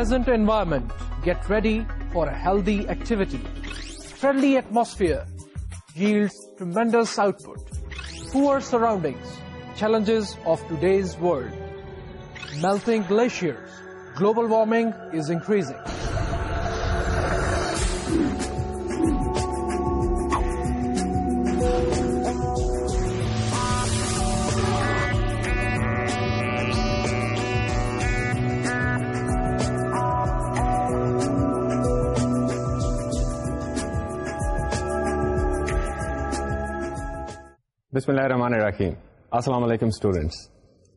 Present environment get ready for a healthy activity friendly atmosphere holds ٹ مینڈلس output poor surroundings challenges of takes world melt glacier global warming is increasing بسم اللہ الرحمن الرحیم السلام علیکم students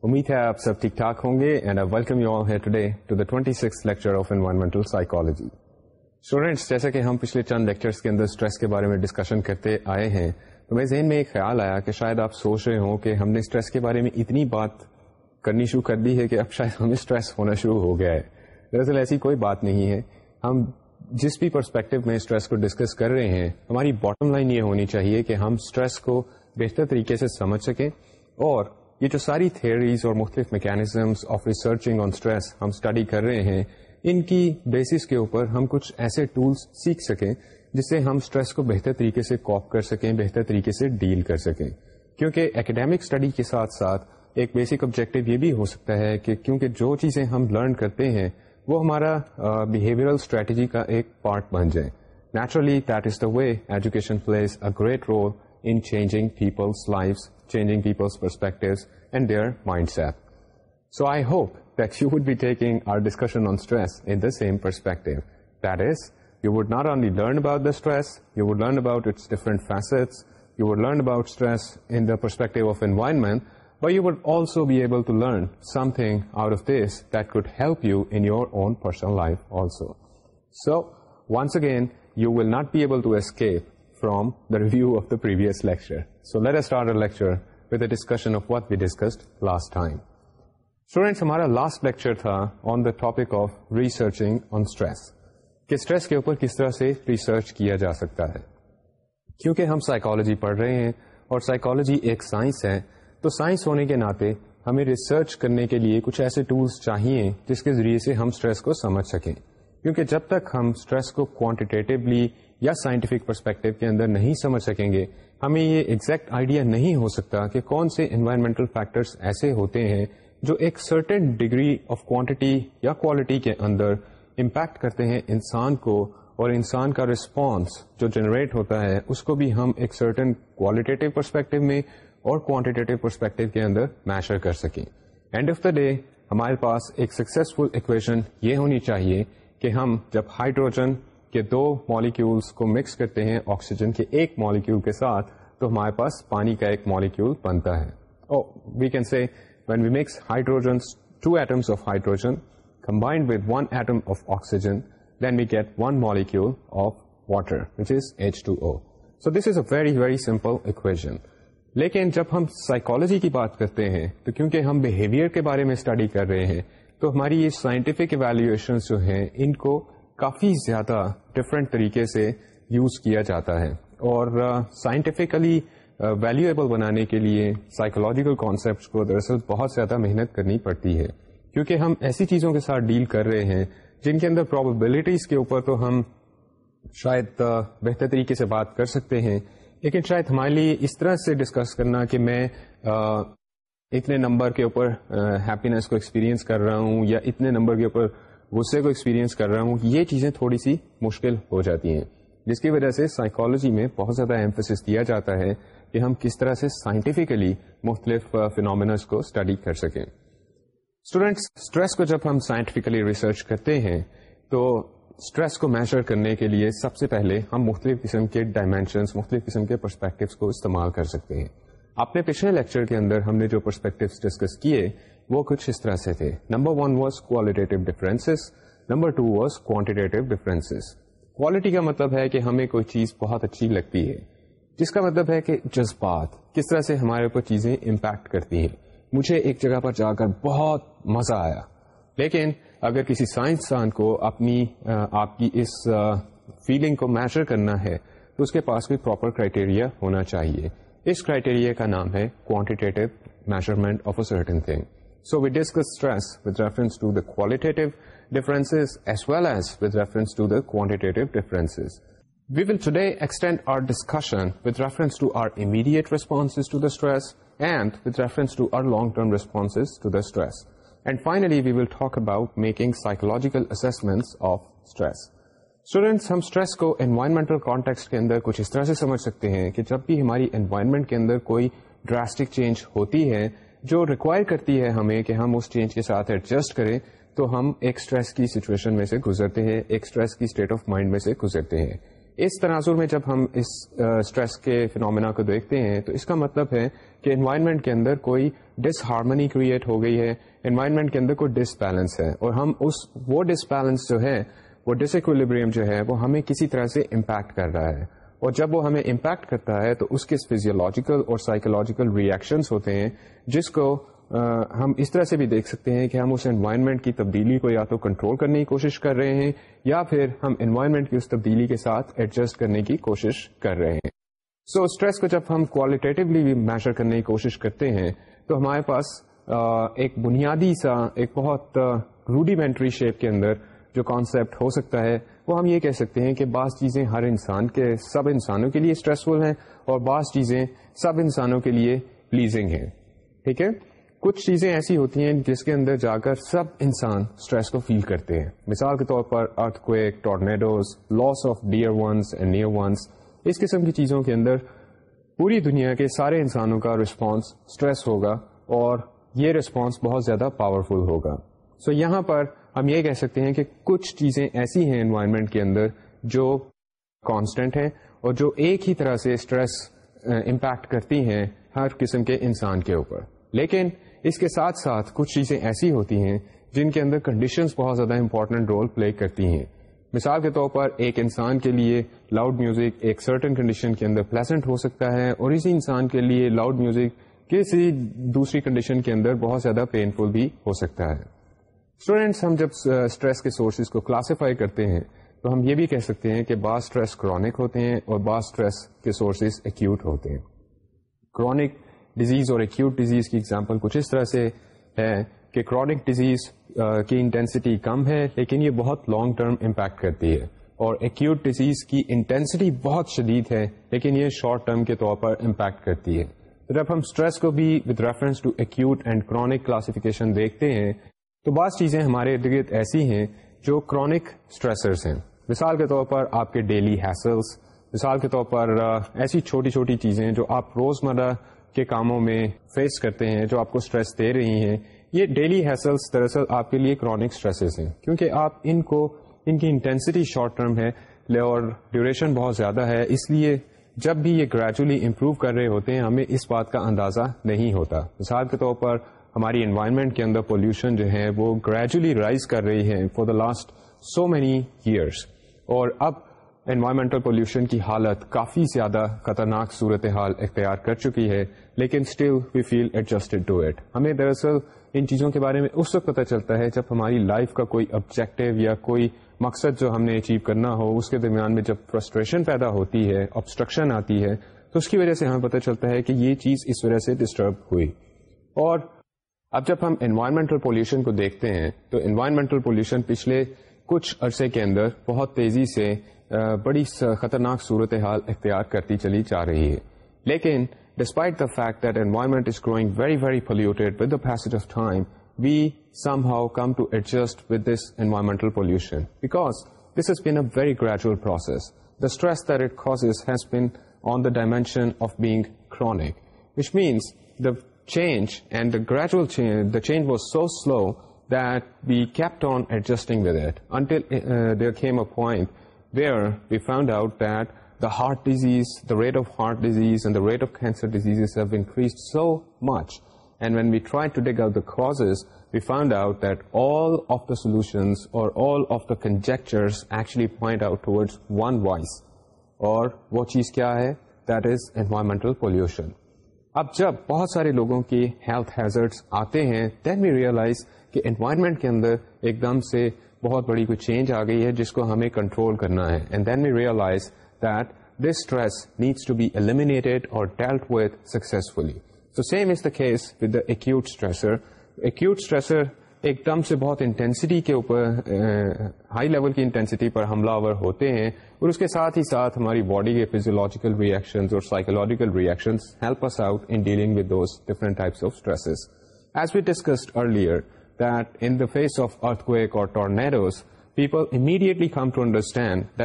امید ہے آپ سب ٹھیک ٹھاک ہوں گے and I welcome you all here today to the twenty six lecture of environmental psychology students جیسا کہ ہم پچھلے چند لیکچرس کے اندر اسٹریس کے بارے میں ڈسکشن کرتے آئے ہیں تو میرے ذہن میں ایک خیال آیا کہ شاید آپ سوچ رہے ہوں کہ ہم نے اسٹریس کے بارے میں اتنی بات کرنی شروع کر دی ہے کہ اب شاید ہمیں اسٹریس ہونا شروع ہو گیا ہے دراصل ایسی کوئی بات نہیں ہے ہم جس بھی پرسپیکٹو میں اسٹریس کو ڈسکس کر رہے ہیں ہماری باٹم لائن یہ ہونی چاہیے کہ ہم اسٹریس کو بہتر طریقے سے سمجھ سکیں اور یہ جو ساری تھیوریز اور مختلف mechanisms of researching on stress ہم اسٹڈی کر رہے ہیں ان کی بیسس کے اوپر ہم کچھ ایسے ٹولس سیکھ سکیں جس سے ہم اسٹریس کو بہتر طریقے سے کاپ کر سکیں بہتر طریقے سے ڈیل کر سکیں کیونکہ اکیڈیمک اسٹڈی کے ساتھ ساتھ ایک بیسک آبجیکٹو یہ بھی ہو سکتا ہے کہ کیونکہ جو چیزیں ہم لرن کرتے ہیں وہ ہمارا بیہیویئرل اسٹریٹجی کا ایک پارٹ بن جائے naturally that is the way education plays a great role in changing people's lives, changing people's perspectives and their mindset. So I hope that you would be taking our discussion on stress in the same perspective. That is, you would not only learn about the stress, you would learn about its different facets, you would learn about stress in the perspective of environment, but you would also be able to learn something out of this that could help you in your own personal life also. So, once again, you will not be able to escape from the review of the previous lecture. So let us start our lecture with a discussion of what we discussed last time. Students, our last lecture was on the topic of researching on stress. کہ stress کے اوپر کس طرح سے research کیا جا سکتا ہے کیونکہ ہم سائیکالوجی پڑھ رہے ہیں اور سائیکالوجی ایک سائنس ہے تو سائنس ہونے کے ناطے ہمیں ریسرچ کرنے کے لیے کچھ ایسے ٹولس چاہیے جس کے ذریعے سے ہم اسٹریس کو سمجھ سکیں کیونکہ جب تک ہم اسٹریس کو کوانٹیٹیولی یا سائنٹیفک پرسپیکٹو کے اندر نہیں سمجھ سکیں گے ہمیں یہ ایگزیکٹ آئیڈیا نہیں ہو سکتا کہ کون سے انوائرمنٹل فیکٹرس ایسے ہوتے ہیں جو ایک سرٹن ڈگری آف کوانٹٹی یا کوالٹی کے اندر امپیکٹ کرتے ہیں انسان کو اور انسان کا رسپانس جو جنریٹ ہوتا ہے اس کو بھی ہم ایک سرٹن کوالٹیٹیو پرسپیکٹو میں اور کوانٹیٹیو پرسپیکٹو کے اندر میشر کر سکیں اینڈ آف دا ڈے ہمارے پاس ایک سکسیزفل اکویشن یہ ہونی چاہیے کہ ہم جب ہائیڈروجن کہ دو مالیکیولس کو مکس کرتے ہیں آکسیجن کے ایک مالیکیول کے ساتھ تو ہمارے پاس پانی کا ایک مالیکیول بنتا ہے we we we can when mix hydrogen hydrogen two atoms of of combined with one one atom oxygen then get molecule of water which is H two O so this is a very very simple equation لیکن جب ہم psychology کی بات کرتے ہیں تو کیونکہ ہم بہیویئر کے بارے میں اسٹڈی کر رہے ہیں تو ہماری یہ سائنٹیفک ایویلویشن جو ہیں ان کو کافی زیادہ ڈفرینٹ طریقے سے یوز کیا جاتا ہے اور سائنٹیفکلی ویلیویبل بنانے کے لیے سائیکولوجیکل کانسیپٹس کو دراصل بہت زیادہ محنت کرنی پڑتی ہے کیونکہ ہم ایسی چیزوں کے ساتھ ڈیل کر رہے ہیں جن کے اندر پرابیبلٹیز کے اوپر تو ہم شاید بہتر طریقے سے بات کر سکتے ہیں لیکن شاید ہمارے لیے اس طرح سے ڈسکس کرنا کہ میں اتنے نمبر کے اوپر ہیپینس کو ایکسپیرئنس کر رہا ہوں یا اتنے نمبر کے اوپر غصے کو ایکسپیرینس کر رہا ہوں یہ چیزیں تھوڑی سی مشکل ہو جاتی ہیں جس کی وجہ سے سائیکالوجی میں بہت زیادہ ایمفسس دیا جاتا ہے کہ ہم کس طرح سے سائنٹیفکلی مختلف فنامناز کو اسٹڈی کر سکیں اسٹوڈینٹس اسٹریس کو جب ہم سائنٹیفکلی ریسرچ کرتے ہیں تو اسٹریس کو میشر کرنے کے لیے سب سے پہلے ہم مختلف قسم کے ڈائمینشنس مختلف قسم کے پرسپیکٹوس کو استعمال کر سکتے ہیں اپنے پچھلے لیکچر کے اندر ہم نے جو پرسپیکٹوس ڈسکس کیے وہ کچھ اس طرح سے تھے number one was qualitative difference number two was quantitative differences quality کا مطلب ہے کہ ہمیں کوئی چیز بہت اچھی لگتی ہے جس کا مطلب ہے کہ جذبات کس طرح سے ہمارے اوپر چیزیں امپیکٹ کرتی ہیں مجھے ایک جگہ پر جا کر بہت مزہ آیا لیکن اگر کسی سائنسدان کو اپنی آپ کی اس فیلنگ کو میجر کرنا ہے تو اس کے پاس کوئی پراپر کرائٹیریا ہونا چاہیے اس کرائٹیریا کا نام ہے quantitative measurement of a certain thing so we discuss stress with reference to داٹیوز as well as reference to the quantity extend our discussions to our immediate response to stress with reference to our long term response to distress finally we will talk about making psychological of stress students ہم stress کو environmental کے اندر کچھ اس طرح سے سمجھ سکتے ہیں کہ جب بھی ہماری انوائرمنٹ کے اندر کوئی ڈراسٹک چینج ہوتی ہے جو ریکوائر کرتی ہے ہمیں کہ ہم اس چینج کے ساتھ ایڈجسٹ کریں تو ہم ایک اسٹریس کی سچویشن میں سے گزرتے ہیں ایک اسٹریس کی اسٹیٹ آف مائنڈ میں سے گزرتے ہیں اس تناظر میں جب ہم اس اسٹریس کے فنومنا کو دیکھتے ہیں تو اس کا مطلب ہے کہ انوائرمنٹ کے اندر کوئی ڈس ہارمنی کریٹ ہو گئی ہے انوائرمنٹ کے اندر کوئی ڈس بیلنس ہے اور ہم اس وہ ڈس بیلنس جو ہے وہ ڈس ایکولیبریم جو ہے وہ ہمیں کسی طرح سے امپیکٹ کر رہا ہے اور جب وہ ہمیں امپیکٹ کرتا ہے تو اس کے فیزیولوجیکل اور سائیکولوجیکل ریئیکشنس ہوتے ہیں جس کو ہم اس طرح سے بھی دیکھ سکتے ہیں کہ ہم اس انوائرمنٹ کی تبدیلی کو یا تو کنٹرول کرنے کی کوشش کر رہے ہیں یا پھر ہم انوائرمنٹ کی اس تبدیلی کے ساتھ ایڈجسٹ کرنے کی کوشش کر رہے ہیں سو so, اسٹریس کو جب ہم کوالٹیٹیولی بھی میشر کرنے کی کوشش کرتے ہیں تو ہمارے پاس ایک بنیادی سا ایک بہت روڈیمنٹری شیپ کے اندر جو کانسیپٹ ہو سکتا ہے وہ ہم یہ کہہ سکتے ہیں کہ بعض چیزیں ہر انسان کے سب انسانوں کے لیے اسٹریسفل ہیں اور بعض چیزیں سب انسانوں کے لیے پلیزنگ ہیں ٹھیک ہے کچھ چیزیں ایسی ہوتی ہیں جس کے اندر جا کر سب انسان اسٹریس کو فیل کرتے ہیں مثال کے طور پر earthquake tornadoes loss of dear ones and near ones اس قسم کی چیزوں کے اندر پوری دنیا کے سارے انسانوں کا رسپانس اسٹریس ہوگا اور یہ رسپانس بہت زیادہ پاورفل ہوگا سو so, یہاں پر ہم یہ کہہ سکتے ہیں کہ کچھ چیزیں ایسی ہیں انوائرمنٹ کے اندر جو کانسٹنٹ ہیں اور جو ایک ہی طرح سے اسٹریس امپیکٹ کرتی ہیں ہر قسم کے انسان کے اوپر لیکن اس کے ساتھ ساتھ کچھ چیزیں ایسی ہوتی ہیں جن کے اندر کنڈیشنز بہت زیادہ امپورٹنٹ رول پلے کرتی ہیں مثال کے طور پر ایک انسان کے لیے لاؤڈ میوزک ایک سرٹن کنڈیشن کے اندر پلیزنٹ ہو سکتا ہے اور اسی انسان کے لیے لاؤڈ میوزک کسی دوسری کنڈیشن کے اندر بہت زیادہ پینفل بھی ہو سکتا ہے اسٹوڈینٹس ہم جب اسٹریس کے سورسز کو کلاسیفائی کرتے ہیں تو ہم یہ بھی کہہ سکتے ہیں کہ بعض اسٹریس کرونک ہوتے ہیں اور بعض اسٹریس کے سورسز ایکیوٹ ہوتے ہیں کرونک ڈیزیز اور ایکیوٹ ڈیزیز کی ایگزامپل کچھ اس طرح سے ہے کہ کرونک ڈیزیز کی انٹینسٹی کم ہے لیکن یہ بہت لانگ ٹرم امپیکٹ کرتی ہے اور ایکیوٹ ڈیزیز کی انٹینسٹی بہت شدید ہے لیکن یہ شارٹ ٹرم کے طور پر امپیکٹ کرتی ہے جب ہم اسٹریس کو بھی with reference to acute and chronic classification دیکھتے ہیں تو بعض چیزیں ہمارے ارد گرد ایسی ہیں جو کرونک اسٹریسرس ہیں مثال کے طور پر آپ کے ڈیلی ہیسلس مثال کے طور پر ایسی چھوٹی چھوٹی چیزیں جو آپ روز مرہ کے کاموں میں فیس کرتے ہیں جو آپ کو اسٹریس دے رہی ہیں یہ ڈیلی ہیسلس دراصل آپ کے لیے کرونک اسٹریسز ہیں کیونکہ آپ ان کو ان کی انٹینسٹی شارٹ ٹرم ہے اور ڈیوریشن بہت زیادہ ہے اس لیے جب بھی یہ گریجولی امپروو کر رہے ہوتے ہیں ہمیں اس بات کا اندازہ نہیں ہوتا مثال کے طور پر ہماری انوائرمنٹ کے اندر پولوشن جو ہے وہ گریجولی رائز کر رہی ہے for the last so many years اور اب انوائرمنٹل پولوشن کی حالت کافی زیادہ خطرناک صورت حال اختیار کر چکی ہے لیکن still we feel adjusted to it ہمیں دراصل ان چیزوں کے بارے میں اس وقت پتہ چلتا ہے جب ہماری لائف کا کوئی آبجیکٹو یا کوئی مقصد جو ہم نے اچیو کرنا ہو اس کے درمیان میں جب فرسٹریشن پیدا ہوتی ہے آبسٹرکشن آتی ہے تو اس کی وجہ سے ہمیں پتہ چلتا ہے کہ یہ چیز اس وجہ سے ڈسٹرب ہوئی اور اب جب ہم انوائرمنٹل پولوشن کو دیکھتے ہیں تو انوائرمنٹل پولوشن پچھلے کچھ عرصے کے اندر بہت تیزی سے بڑی خطرناک صورتحال اختیار کرتی چلی جا رہی ہے لیکن despite the fact that environment is growing very very polluted with the paced of time we somehow come to adjust with this environmental pollution because this has been a very gradual process the stress that it cause has been on the dimension of being chronic which means the change and the gradual the change was so slow that we kept on adjusting out that the heart disease the rate of heart diseases disease so much and when we try to deck we find آؤٹنس اور وہ چیز کیا ہے that is environmental pollution اب جب بہت سارے لوگوں کی ہیلتھ ہیزرڈس آتے ہیں دین وی ریئلائز کہ انوائرمنٹ کے اندر ایک دم سے بہت بڑی کوئی چینج آ گئی ہے جس کو ہمیں کنٹرول کرنا ہے and then we realise that this stress needs to be eliminated اور dealt with successfully so same is the case with the stressor ایکسر اسٹریسر ایک ٹرم سے بہت انٹینسٹی کے اوپر ہائی لیول کی انٹینسٹی پر حملہ آور ہوتے ہیں اور اس کے ساتھ ہی ساتھ ہماری باڈی کے فیزیولوجیکل ریئیکشن اور سائیکولوجیکل ہیلپ ریئکشن اور tornadoes people immediately come to understand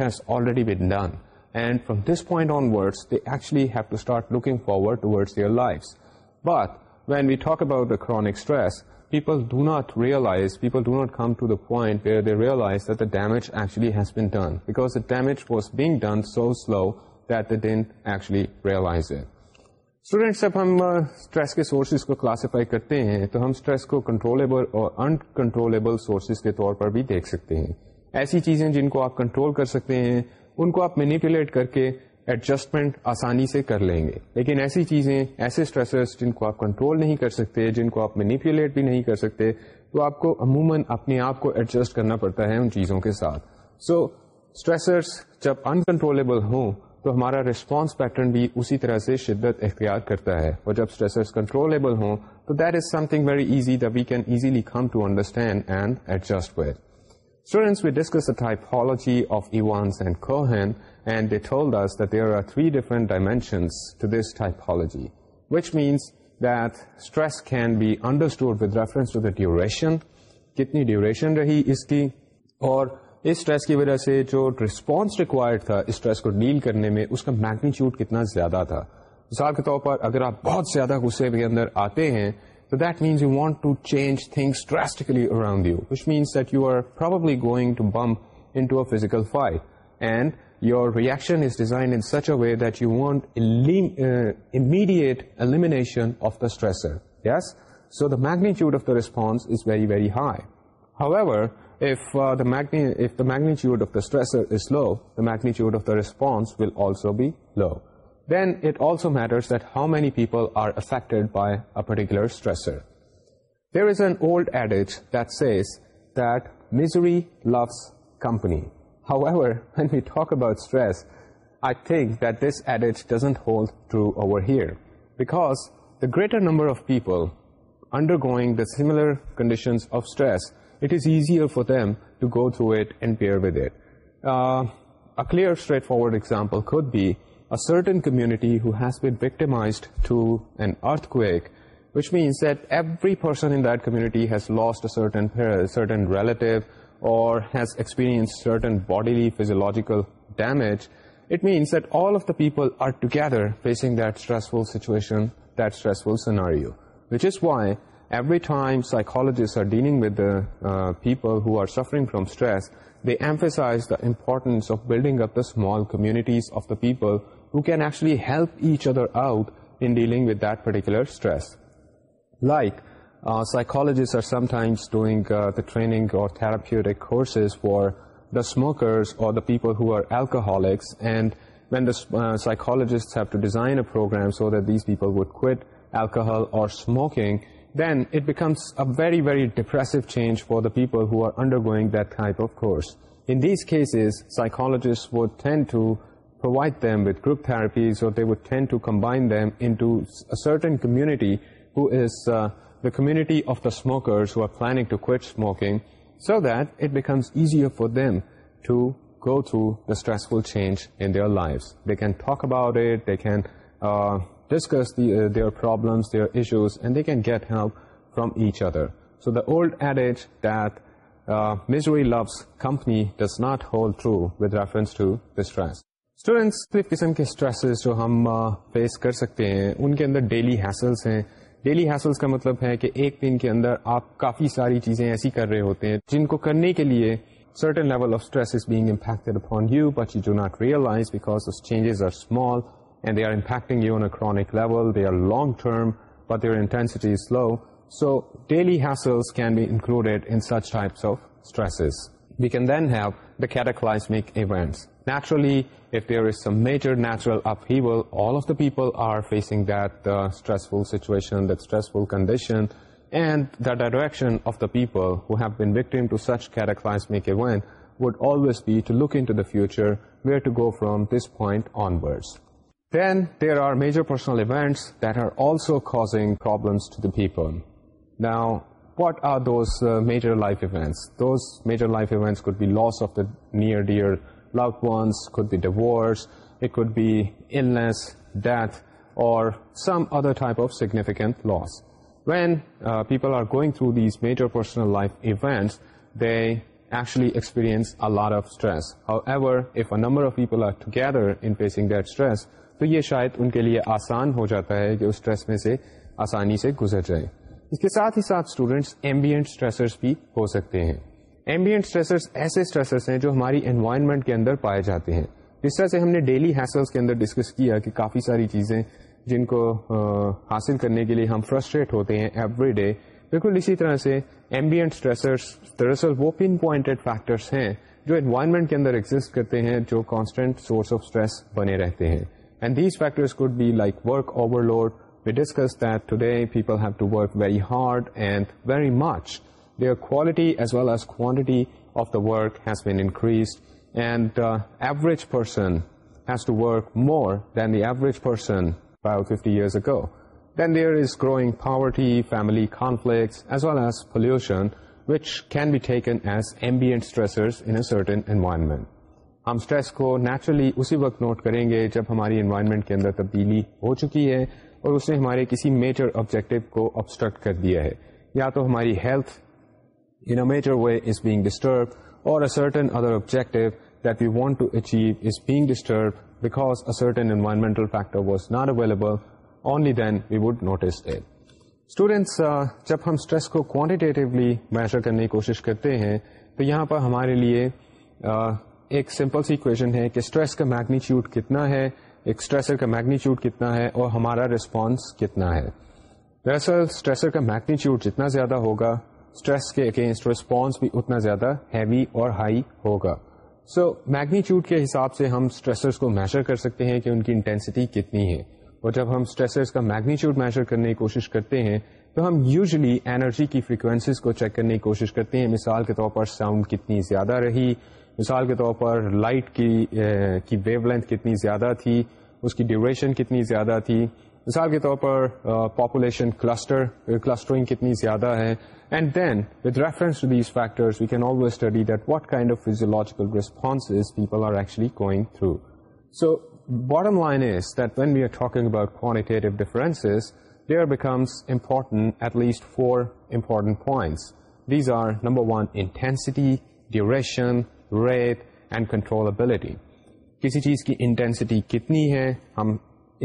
has already been done and from this point onwards they looking forward towards your life but when we talk about the chronic stress جب ہم stress کے sources کو classify کرتے ہیں تو ہم stress کو control اور ان کنٹرول سورسز کے طور پر بھی دیکھ سکتے ہیں ایسی چیزیں جن کو آپ کنٹرول کر سکتے ہیں ان کو آپ مینیپولیٹ کر کے ایڈجسٹمنٹ آسانی سے کر لیں گے لیکن ایسی چیزیں ایسے جن کو آپ کنٹرول نہیں کر سکتے جن کو آپ مینیپولیٹ بھی نہیں کر سکتے تو آپ کو عموماً اپنے آپ کو ایڈجسٹ کرنا پڑتا ہے ان چیزوں کے ساتھ سو so, اسٹریسرس جب انکنٹرولیبل ہوں تو ہمارا ریسپانس پیٹرن بھی اسی طرح سے شدت اختیار کرتا ہے اور جب اسٹریسرس کنٹرولیبل ہوں تو that is something very easy the we can easily come to understand and adjust students we discuss the typology of events and and deal this دیئرسٹورڈ ریفرنس کتنی ڈیوریشن رہی اس کی اور اسٹریس کی وجہ سے جو ریسپانس ریکوائرڈ تھا اسٹریس کو ڈیل کرنے میں اس کا میگنیچیوڈ کتنا زیادہ تھا مثال کے طور پر اگر آپ بہت زیادہ غصے کے اندر آتے ہیں تو that means you want to change things you which means you bump in physical fight and your reaction is designed in such a way that you want uh, immediate elimination of the stressor, yes? So the magnitude of the response is very, very high. However, uh, if the magnitude of the stressor is low, the magnitude of the response will also be low. Then it also matters that how many people are affected by a particular stressor. There is an old adage that says that misery loves company. However, when we talk about stress, I think that this adage doesn't hold true over here, because the greater number of people undergoing the similar conditions of stress, it is easier for them to go through it and bear with it. Uh, a clear, straightforward example could be a certain community who has been victimized to an earthquake, which means that every person in that community has lost a certain uh, relative or has experienced certain bodily physiological damage, it means that all of the people are together facing that stressful situation, that stressful scenario. Which is why every time psychologists are dealing with the uh, people who are suffering from stress, they emphasize the importance of building up the small communities of the people who can actually help each other out in dealing with that particular stress. Like psychologists are sometimes doing training اور therapeutic courses for the smokers اور very very depressive change for the people who are undergoing that type of course in these cases is would ten to provide them they group tend to to combine into a to certain who is از uh, the committee of the them to go so that it change in their lives. To go through about it, they life they can talk about their discuss their problems their issues and they can get each from each other so adage that uh, misery loves company does not hold true with reference to the stress students قسم کے stresses جو ہم face کر سکتے ہیں ان کے اندر ڈیلی ہیسلس ہیں ڈیلی ہیسلس کا مطلب ہے کہ ایک دن کے اندر آپ کافی ساری چیزیں ایسی کر رہے ہوتے ہیں جن کو کرنے کے لیے certain level of stress being impact upon you but you do not realise changes are small level long term but these low so ڈیلیس can be included in such types of stress we can then have the cataclysmic events. Naturally, if there is some major natural upheaval, all of the people are facing that uh, stressful situation, that stressful condition, and the direction of the people who have been victim to such cataclysmic event would always be to look into the future, where to go from this point onwards. Then there are major personal events that are also causing problems to the people. Now, what are those major life events those major life events could be loss of the near dear loved ones could be divorce it could be one's death اور some other type of significant people are going through these major personal life events they actually experience a lot of stress however if a number of people are together in passing that stress تو یہ شاید ان کے لیے آسان ہو جاتا ہے کہ stress میں سے آسانی سے گزر جائے اس کے ساتھ ہی ساتھ اسٹوڈینٹس ایمبیئنٹ اسٹریسرس بھی ہو سکتے ہیں ایمبیئنٹ اسٹریسرس ایسے اسٹریسرس ہیں جو ہماری انوائرمنٹ کے اندر پائے جاتے ہیں جس طرح سے ہم نے ڈیلی ہیسلس کے اندر ڈسکس کیا کہ کافی ساری چیزیں جن کو حاصل کرنے کے لیے ہم فرسٹریٹ ہوتے ہیں ایوری ڈے بالکل اسی طرح سے ایمبیئنٹ اسٹریسرس دراصل وہ پن پوائنٹڈ فیکٹرس ہیں جو انوائرمنٹ کے اندر ایگزٹ کرتے ہیں جو کانسٹینٹ سورس آف اسٹریس بنے رہتے ہیں and these factors could be like work overload discuss that today people have to work very hard and very much their quality as well as to been more and average person has to work years person Then there ago then there is growing poverty family as as well as be which can be taken as a certain environment. ہم stress کو naturally اسی وقت note کریں گے جب ہماری environment کے اندر تبدیلی ہو چکی ہے اور اس نے ہمارے کسی میجر آبجیکٹو کو آبسٹرکٹ کر دیا ہے یا تو ہماری health in a major way is being disturb اور certain other objective that we want to achieve is being disturb because a certain environmental factor was not available only then we would notice at students جب ہم stress کو quantitatively measure کرنے کی کوشش کرتے ہیں تو یہاں پر ہمارے لیے uh, ایک سمپل سی کویشن ہے کہ اسٹریس کا میگنیچیوڈ کتنا ہے ایک اسٹریسر کا میگنیچیوڈ کتنا ہے اور ہمارا ریسپانس کتنا ہے دراصل اسٹریسر کا میگنیچیوڈ جتنا زیادہ ہوگا اسٹریس کے اگینسٹ ریسپانس بھی اتنا زیادہ ہیوی اور ہائی ہوگا سو میگنیچیوڈ کے حساب سے ہم اسٹریسرس کو میشر کر سکتے ہیں کہ ان کی انٹینسٹی کتنی ہے اور جب ہم اسٹریسرس کا میگنیچیوڈ میشر کرنے کی کوشش کرتے ہیں تو ہم یوزلی انرجی کی فریکوینسیز کو چیک کرنے کی کوشش کرتے ہیں مثال کے طور پر ساؤنڈ کتنی زیادہ رہی مثال کے طور پر لائٹ کی ویو eh, لینتھ کتنی زیادہ تھی اس کی ڈیوریشن کتنی زیادہ تھی مثال کے طور پر پاپولیشن کلسٹر کلسٹرنگ کتنی زیادہ ہے and then with reference to these factors can always study that what kind of physiological response people are actually going through so bottom line is that when are number one intensity duration rate and controllability کسی چیز کی intensity کتنی ہے ہم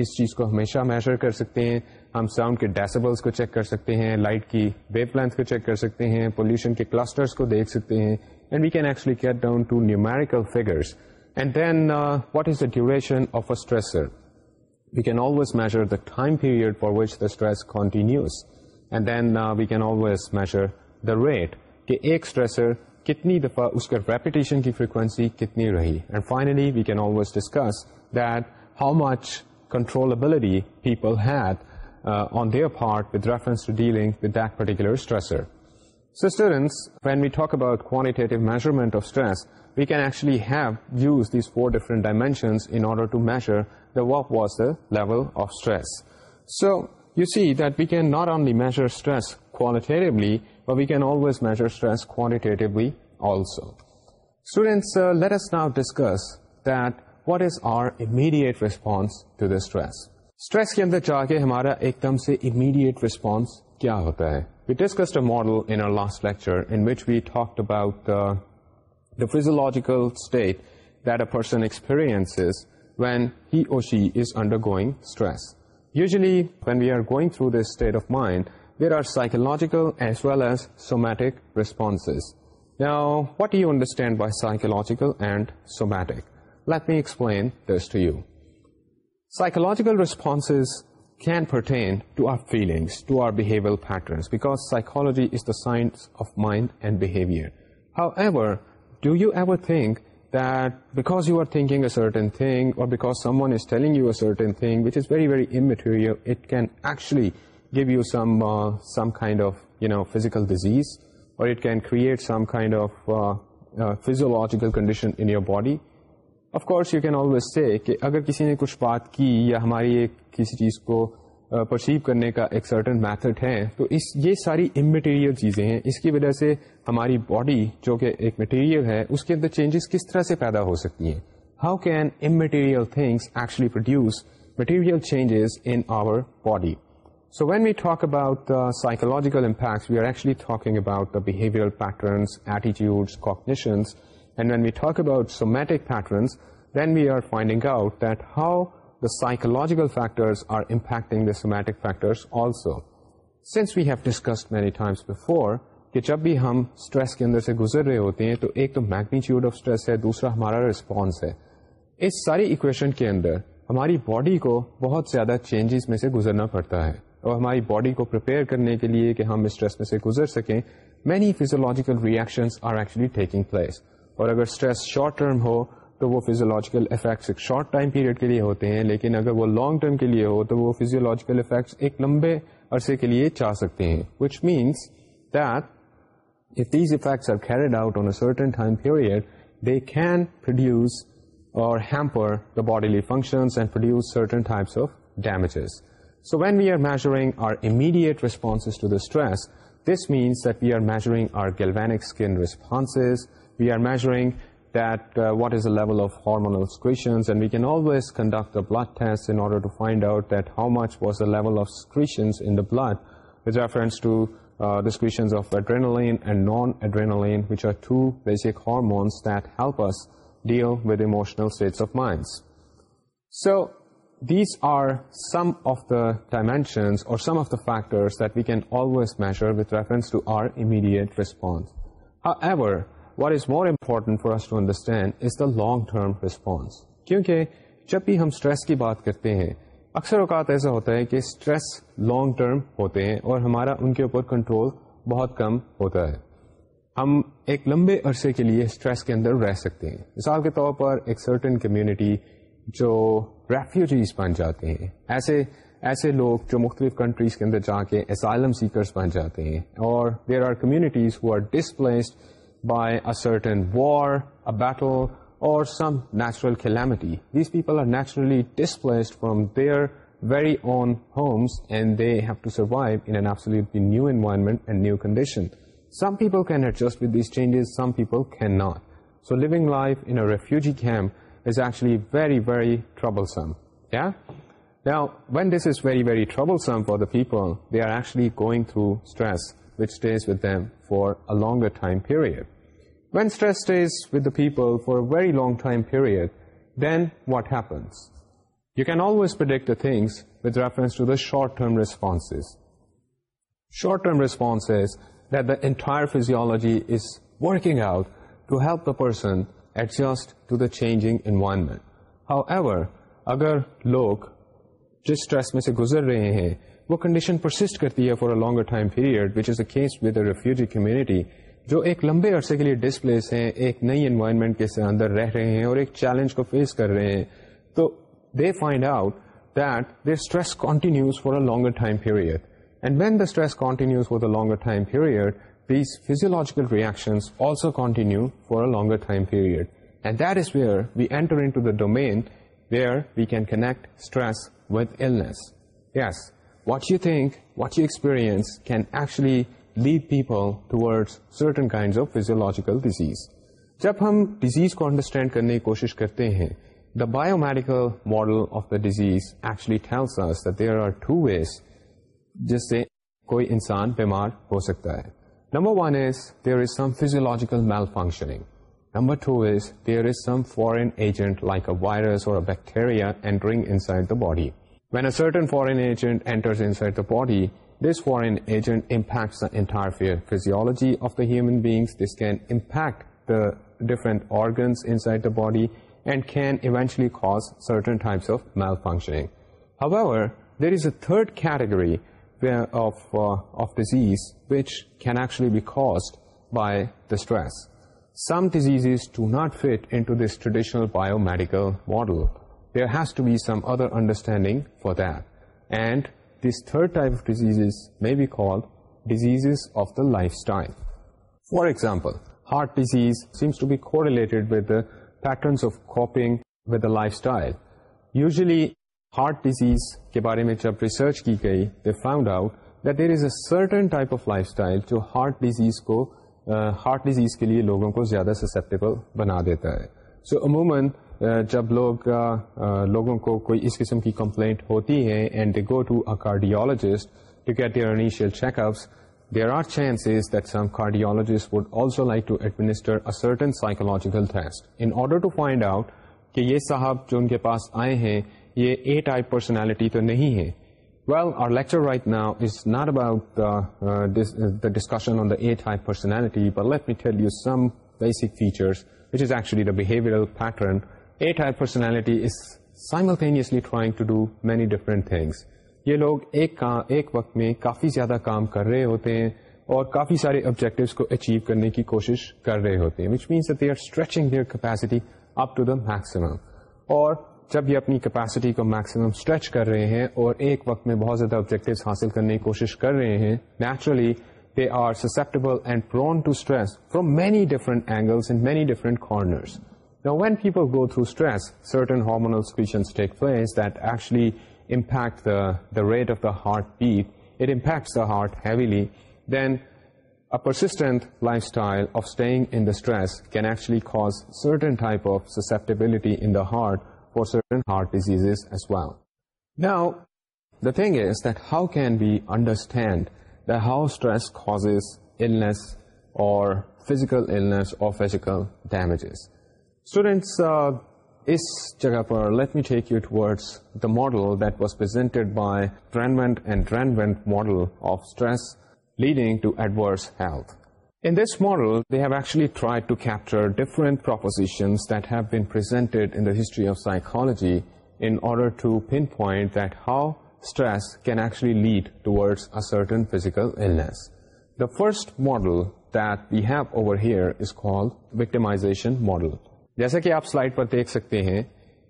اس چیز کو ہمیشہ measure کر سکتے ہیں ہم ساؤنڈ کے ڈیسیبلس کو چیک کر سکتے ہیں لائٹ کی ویو لینتھ کو چیک کر سکتے ہیں پولوشن کے کلسٹرس کو دیکھ سکتے ہیں and we can actually get down to numerical figures and then what is the duration of a stressor we can always measure the time period for which the stress continues and then we can always measure the rate کہ ایک stressor کتنی دفعہ اس کا repetition کی frequency کتنی رہی and finally we can always discuss that how much controllable people had on their part with reference to dealing with that particular stressor so stressors when we talk about quantitative measurement of stress we can actually have use these four different dimensions in order to measure level of stress so you see that we can not only measure stress measures not what is آرڈیٹ ریسپانسری جا کے ہمارا ایک دم سے immediate response کیا ہوتا ہے model in last lecture in which we talk about physiological state that a person experience when he or she is undergoing stress Usually, when we are going through this state of mind, there are psychological as well as somatic responses. Now, what do you understand by psychological and somatic? Let me explain this to you. Psychological responses can pertain to our feelings, to our behavioral patterns, because psychology is the science of mind and behavior. However, do you ever think that because you are think a certain thing ازلنگ is very very it can actually give you some some kind of you know physical disease اور it can create some kind of physiological condition in your body of course you can always say کہ اگر کسی نے کچھ بات کی یا ہماری کسی چیز کو پرسیو کرنے کا ایک سرٹن میتھڈ ہے تو اس یہ ساری امیٹیریل چیزیں ہیں اس کی وجہ سے ہماری باڈی جو کہ ایک میٹیریل ہے اس کے اندر چینجز کس طرح سے پیدا ہو سکتی ہیں how can material things actually produce material changes in our body so when we talk about psychological impacts we are actually talking about behaviour patterns attitudes about somatic patterns then we are finding out that how the psychological factors are impacting the somatic factors also. Since we have discussed many times before کہ جب بھی ہم stress کے اندر سے گزر رہے ہوتے ہیں تو ایک تو میگنیچیوڈ آف اسٹریس ہے دوسرا ہمارا ریسپانس ہے اس ساری اکویشن کے اندر ہماری باڈی کو بہت زیادہ چینجز میں سے گزرنا پڑتا ہے اور ہماری باڈی کو پریپیئر کرنے کے لیے کہ ہم اسٹریس میں سے گزر سکیں many physiological reactions are actually taking place اور اگر اسٹریس شارٹ ٹرم ہو تو وہ فیزیولوجیکل افیکٹس ایک شارٹ ٹائم پیریڈ کے لیے ہوتے ہیں لیکن اگر وہ لانگ ٹرم کے لیے ہو تو وہ فیزیولوجیکل افیکٹس ایک لمبے عرصے کے لیے چاہ سکتے ہیں which means that that uh, what is the level of hormonal secretions, and we can always conduct a blood test in order to find out that how much was the level of secretions in the blood with reference to uh, the secretions of adrenaline and non-adrenaline, which are two basic hormones that help us deal with emotional states of minds. So these are some of the dimensions or some of the factors that we can always measure with reference to our immediate response. However, what is more to understand is the long term response کیونکہ جب بھی ہم stress کی بات کرتے ہیں اکثر اوقات ایسا ہوتا ہے کہ اسٹریس لانگ ٹرم ہوتے ہیں اور ہمارا ان کے اوپر کنٹرول بہت کم ہوتا ہے ہم ایک لمبے عرصے کے لیے اسٹریس کے اندر رہ سکتے ہیں مثال کے طور پر ایک سرٹن کمیونٹی جو ریفیوجیز بن جاتے ہیں ایسے ایسے لوگ جو مختلف کنٹریز کے اندر جا کے اسائلم بن جاتے ہیں اور there are communities who are displaced by a certain war, a battle, or some natural calamity. These people are naturally displaced from their very own homes, and they have to survive in an absolutely new environment and new condition. Some people can adjust with these changes, some people cannot. So living life in a refugee camp is actually very, very troublesome. Yeah? Now, when this is very, very troublesome for the people, they are actually going through stress, which stays with them for a longer time period. وینٹریس ودیپل for a very long time period then واٹنس you کینویز شارٹائر physiology is working out to help the person adjust to the changing however اگر لوگ جس stress میں سے گزر رہے ہیں وہ condition persist کرتی ہے for a longer time period وچیوجی community جو ایک لمبے عرصے کے لیے ڈسپلیس ہیں ایک نئی انوائرمنٹ کے اندر رہ رہے ہیں اور ایک چیلنج کو فیس کر رہے ہیں تو they find out that they stress continues for a longer time period and when the stress continues for the longer time period these physiological reactions also continue for a longer time period and that is where we enter into the domain where we can connect stress with illness yes what you think what you experience can actually جب ہم کو کرنے کوشش کرتے ہیں جس سے کوئی انسان بیمار ہو سکتا ہے number one is there is some physiological malfunctioning number two is there is some foreign agent like a virus اور body when a certain foreign agent the body This foreign agent impacts the entire physiology of the human beings. This can impact the different organs inside the body and can eventually cause certain types of malfunctioning. However, there is a third category uh, of disease which can actually be caused by the stress. Some diseases do not fit into this traditional biomedical model. There has to be some other understanding for that. And third type of disease میں بارے میں جب research کی گئی out that there is a certain type of lifestyle جو heart disease کو heart disease کے لیے لوگوں کو زیادہ سسپٹیبل بنا دیتا ہے سو عموماً جب لوگ لوگوں کو کوئی اس قسم کی کمپلینٹ ہوتی ہے and they go to a cardiologist to get your initial check ups there are chances that some cardiologist would also like to administer a certain psychological test in order to find out کہ یہ صاحب جو ان کے پاس آئے ہیں یہ A type personality تو نہیں ہے Well, our lecture right now is not about uh, uh, this, uh, the discussion on the A-type personality, but let me tell you some basic features, which is actually the behavioral pattern uh, یہ لوگ ایک وقت میں کافی زیادہ کام کر رہے ہوتے ہیں اور کافی سارے آبجیکٹیو کو اچیو کرنے کی کوشش کر رہے ہوتے ہیں اور جب یہ اپنی کیپیسٹی کو میکسیمم اسٹریچ کر رہے ہیں اور ایک وقت میں بہت زیادہ آبجیکٹیو حاصل کرنے کی کوشش کر رہے ہیں naturally they are susceptible and prone to stress from many different angles many different corners Now, when people go through stress, certain hormonal secretions take place that actually impact the rate of the heartbeat. It impacts the heart heavily. Then a persistent lifestyle of staying in the stress can actually cause certain type of susceptibility in the heart for certain heart diseases as well. Now, the thing is that how can we understand that how stress causes illness or physical illness or physical damages? اس جگہ پر let me take you toward the model that was per different per history of psychology in order lead ٹورڈن physical the first model that we have over here ویکٹمائزیشن model جیسا کہ آپ slide پر دیکھ سکتے ہیں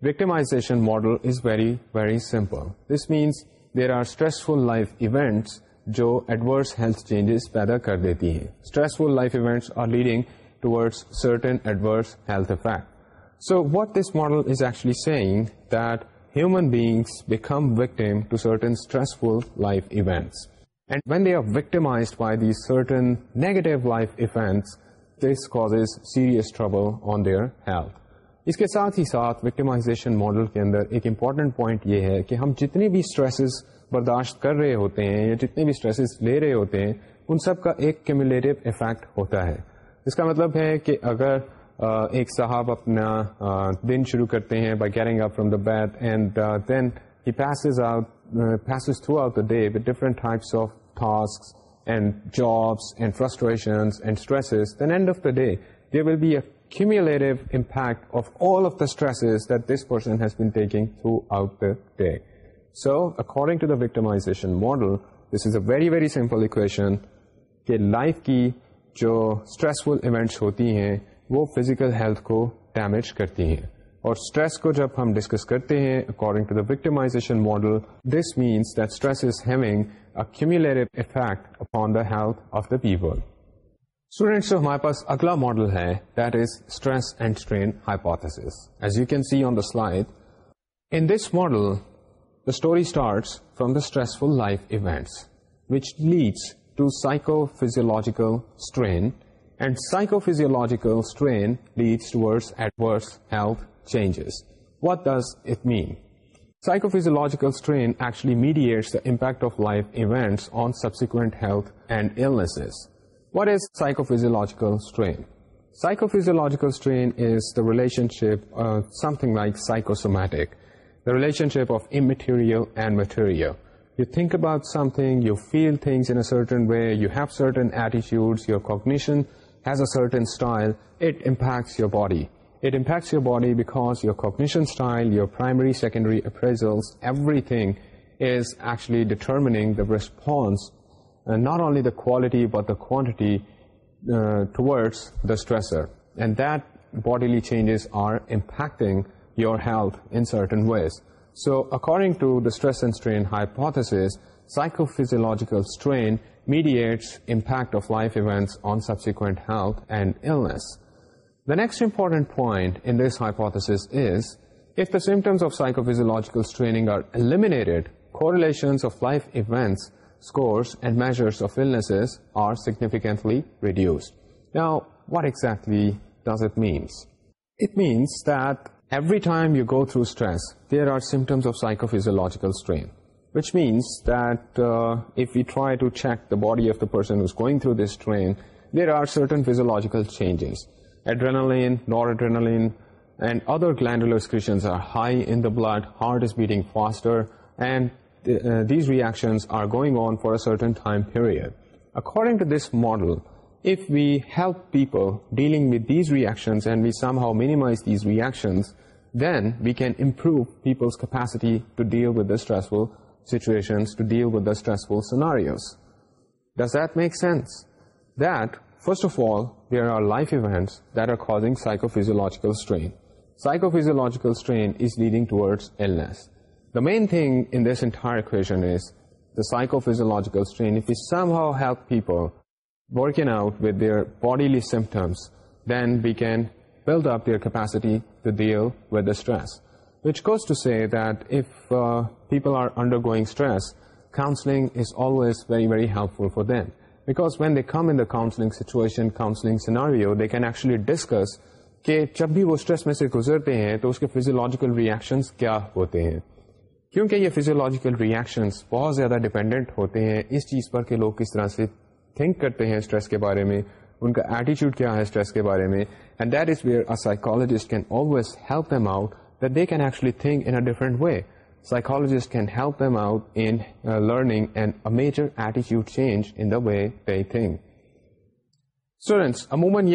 victimization model is very very simple this means there are life events جو adverse health changes پیدا کر دیتی ہیں stressful life are leading ٹوڈ certain adverse health effect so what this model is actually seeing that human beings become victim to certain stressful life and when they are victimised by the certain negative life events trouble on their health اس کے ساتھ ہی ساتھ victimisation model کے اندر ایک important point یہ ہے کہ ہم جتنے بھی اسٹریسز برداشت کر رہے ہوتے ہیں یا جتنے بھی اسٹریسز لے رہے ہوتے ہیں ان سب کا ایک کیمولیٹو افیکٹ ہوتا ہے اس کا مطلب ہے کہ اگر ایک صاحب اپنا دن شروع کرتے ہیں by گیرنگ up from the bed pieces throughout the day with different types of task and jobs and frustration will be a impact of all of the stresses throughout so according model this is a very very simple equation کہ life کی جو stressful events ہوتی ہیں وہ physical health کو damage کرتی ہیں اور اسٹریس کو جب ہم ڈسکس کرتے ہیں according to the victimization model this means that stress is having effect upon the the health of people students جو ہمارے پاس اگلا ماڈل ہے that is stress and strain hypothesis as you can see on the slide in this model the story start from the stressful life events which leads to psychophysiological strain and psychophysiological psychophysical اسٹرینٹسلالجیكل strains like psychosomatic metric about some thing you feel things ایٹیچیوڈ you cognition has a certain style, it impacts your body. It impacts your body because your cognition style, your primary, secondary appraisals, everything is actually determining the response, and not only the quality but the quantity uh, towards the stressor. And that bodily changes are impacting your health in certain ways. So according to the stress and strain hypothesis, psychophysiological strain mediates impact of لائفیکوئنٹ and illness the next important ہائیپوتھسولزلی ریڈیوزڈ ایوریٹائٹریس there are symptoms of psychophysical strain which means that uh, if we try to check the body of the person who's going through this train, there are certain physiological changes. Adrenaline, noradrenaline, and other glandular secretions are high in the blood, heart is beating faster, and uh, these reactions are going on for a certain time period. According to this model, if we help people dealing with these reactions and we somehow minimize these reactions, then we can improve people's capacity to deal with the stressful situations to deal with the stressful scenarios. Does that make sense? That, first of all, there are life events that are causing psychophysiological strain. Psychophysiological strain is leading towards illness. The main thing in this entire equation is the psychophysiological strain. If we somehow help people working out with their bodily symptoms, then we can build up their capacity to deal with the stress. Which کس to see that if people are undergoing stress counselling is always very very helpful for دین بیک مین دکھاؤ in the counselling situation counselling scenario then actually discuss کہ جب بھی وہ اسٹریس میں سے گزرتے ہیں تو اس کے فیزیولوجیکل ریئیکشنس کیا ہوتے ہیں کیونکہ یہ فیزیولوجیکل ریئیکشنس بہت زیادہ ڈپینڈنٹ ہوتے ہیں اس چیز پر کہ لوگ کس طرح سے تھنک کرتے ہیں اسٹریس کے بارے میں ان کا ایٹیچیوڈ کیا ہے اسٹریس کے بارے میں and that is where psychologist can always help them out یہ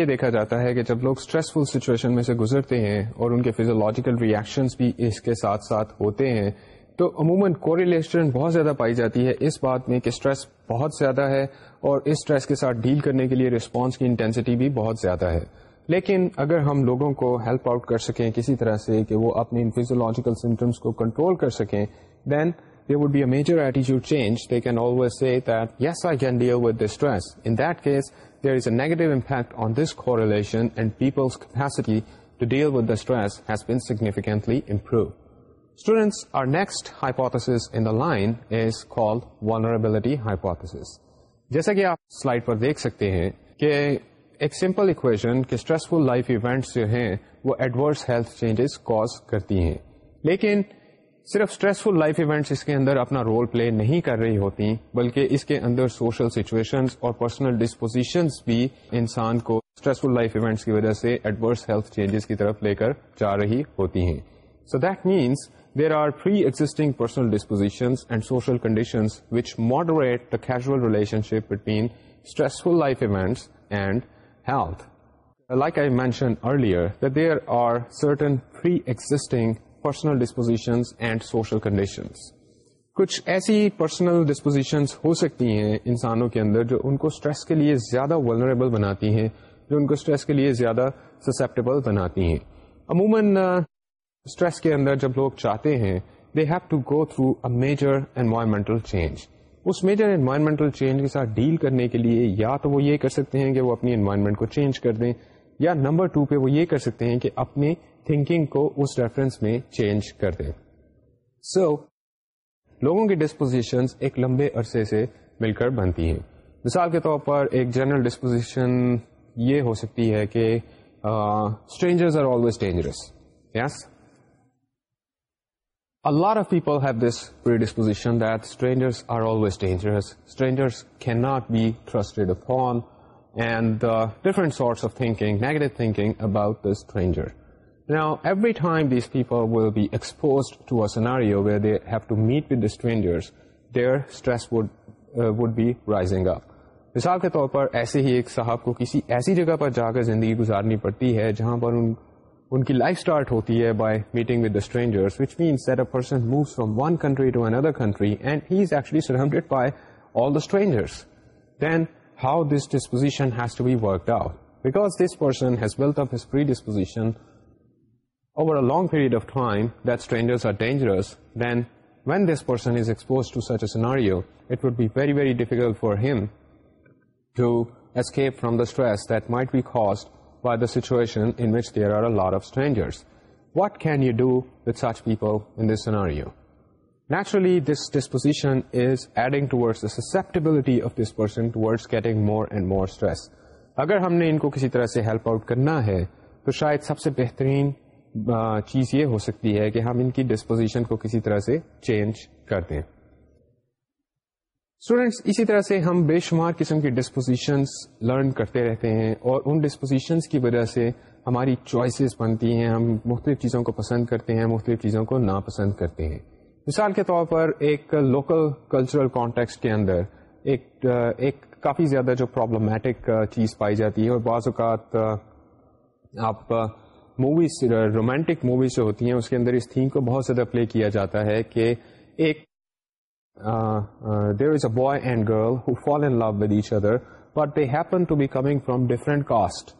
دیکھا جاتا ہے جب لوگ اسٹریسفل سیچویشن میں سے گزرتے ہیں اور ان کے فیزولوجیکل ریئکشنس بھی اس کے ساتھ ساتھ ہوتے ہیں تو عموماً کوریلیشن بہت زیادہ پائی جاتی ہے اس بات میں کہ اسٹریس بہت زیادہ ہے اور اس اسٹریس کے ساتھ ڈیل کرنے کے لیے ریسپونس کی انٹینسٹی بھی بہت زیادہ ہے لیکن اگر ہم لوگوں کو ہیلپ آؤٹ کر سکیں کسی طرح سے کہ وہ اپنے ان فزیولوجیکل سمٹمس کو کنٹرول کر سکیں then they would be a major ایٹیچیوڈ change they can always say that yes I can deal with this stress in that case there is a negative impact on this correlation and people's capacity to deal with the stress has been significantly improve Students, our next hypothesis in the line is called vulnerability hypothesis. جیسا کہ آپ slide پر دیکھ سکتے ہیں کہ ایک simple equation life events جو ہیں وہ ایڈورس ہیلتھ چینجز کاز کرتی ہیں لیکن صرف اسٹریسفل لائف ایونٹس اس کے اندر اپنا رول پلے نہیں کر رہی ہوتی بلکہ اس کے اندر سوشل اور پرسنل ڈسپوزیشنس بھی انسان کو اسٹریسفل لائف ایونٹس کی وجہ سے ایڈورس ہیلتھ چینجز کی طرف لے کر جا رہی ہوتی ہیں so that means there are free existing personal dispositions and social condition ship between stressful life events and health like I mention earlier there are certain free ایکزٹنگ personal dispositions and social condition کچھ ایسی personal dispositions ہو سکتی ہیں انسانوں کے اندر جو ان کو اسٹریس کے لیے زیادہ ولنریبل بناتی ہیں جو ان کو اسٹریس کے لیے زیادہ سسپٹیبل بناتی ہیں عموماً اسٹریس کے اندر جب لوگ چاہتے ہیں they have to go through a major environmental change اس میجر انوائرمنٹل چینج کے ساتھ ڈیل کرنے کے لیے یا تو وہ یہ کر سکتے ہیں کہ وہ اپنی انوائرمنٹ کو چینج کر دیں یا نمبر ٹو پہ وہ یہ کر سکتے ہیں کہ اپنے تھنکنگ کو اس ریفرنس میں چینج کر دیں سو so, لوگوں کی ڈسپوزیشن ایک لمبے عرصے سے مل کر بنتی ہیں مثال کے طور پر ایک جنرل ڈسپوزیشن یہ ہو سکتی ہے کہ strangers are always dangerous yes A lot of people have this predisposition that strangers are always dangerous. Strangers cannot be trusted upon. And uh, different sorts of thinking, negative thinking about the stranger. Now, every time these people will be exposed to a scenario where they have to meet with the strangers, their stress would, uh, would be rising up. مثال کے طور پر ایسے ہی ایک صاحب کو کسی ایسی جگہ پر جا کر زندگی گزارنی پڑتی ہے جہاں پر ان ان کی لائف اسٹارٹ ہوتی ہے by meeting with the stranger which means that a person moves from one country to another country and he is actually surrounded by all the strangers then how this disposition has to be worked out because this person has built up his predisposition over a long period of time that strangers are dangerous then when this person is expose to such a scenario it would be very very difficult for him to escape from the stress that might be caused وا situation what can you do with such people naturally this ڈسپوزیشنگزبلٹی of this person getting more and more stress اگر ہم نے ان کو کسی طرح سے help out کرنا ہے تو شاید سب سے بہترین چیز یہ ہو سکتی ہے کہ ہم ان کی ڈسپوزیشن کو کسی طرح سے چینج کر دیں اسٹوڈینٹس اسی طرح سے ہم بے شمار قسم کی ڈسپوزیشنس لرن کرتے رہتے ہیں اور ان ڈسپوزیشنس کی وجہ سے ہماری چوائسیز بنتی ہیں ہم مختلف چیزوں کو پسند کرتے ہیں مختلف چیزوں کو ناپسند کرتے ہیں مثال کے طور پر ایک لوکل کلچرل کانٹیکس کے اندر ایک ایک کافی زیادہ جو پرابلمٹک چیز پائی جاتی ہے اور بعض اوقات آپ موویز رومانٹک موویز جو ہوتی ہیں اس کے اندر اس تھیم کو بہت زیادہ پلے کیا جاتا ہے کہ ایک Uh, uh, there is a boy and girl who fall in love with each other, but they happen to be coming from different caste.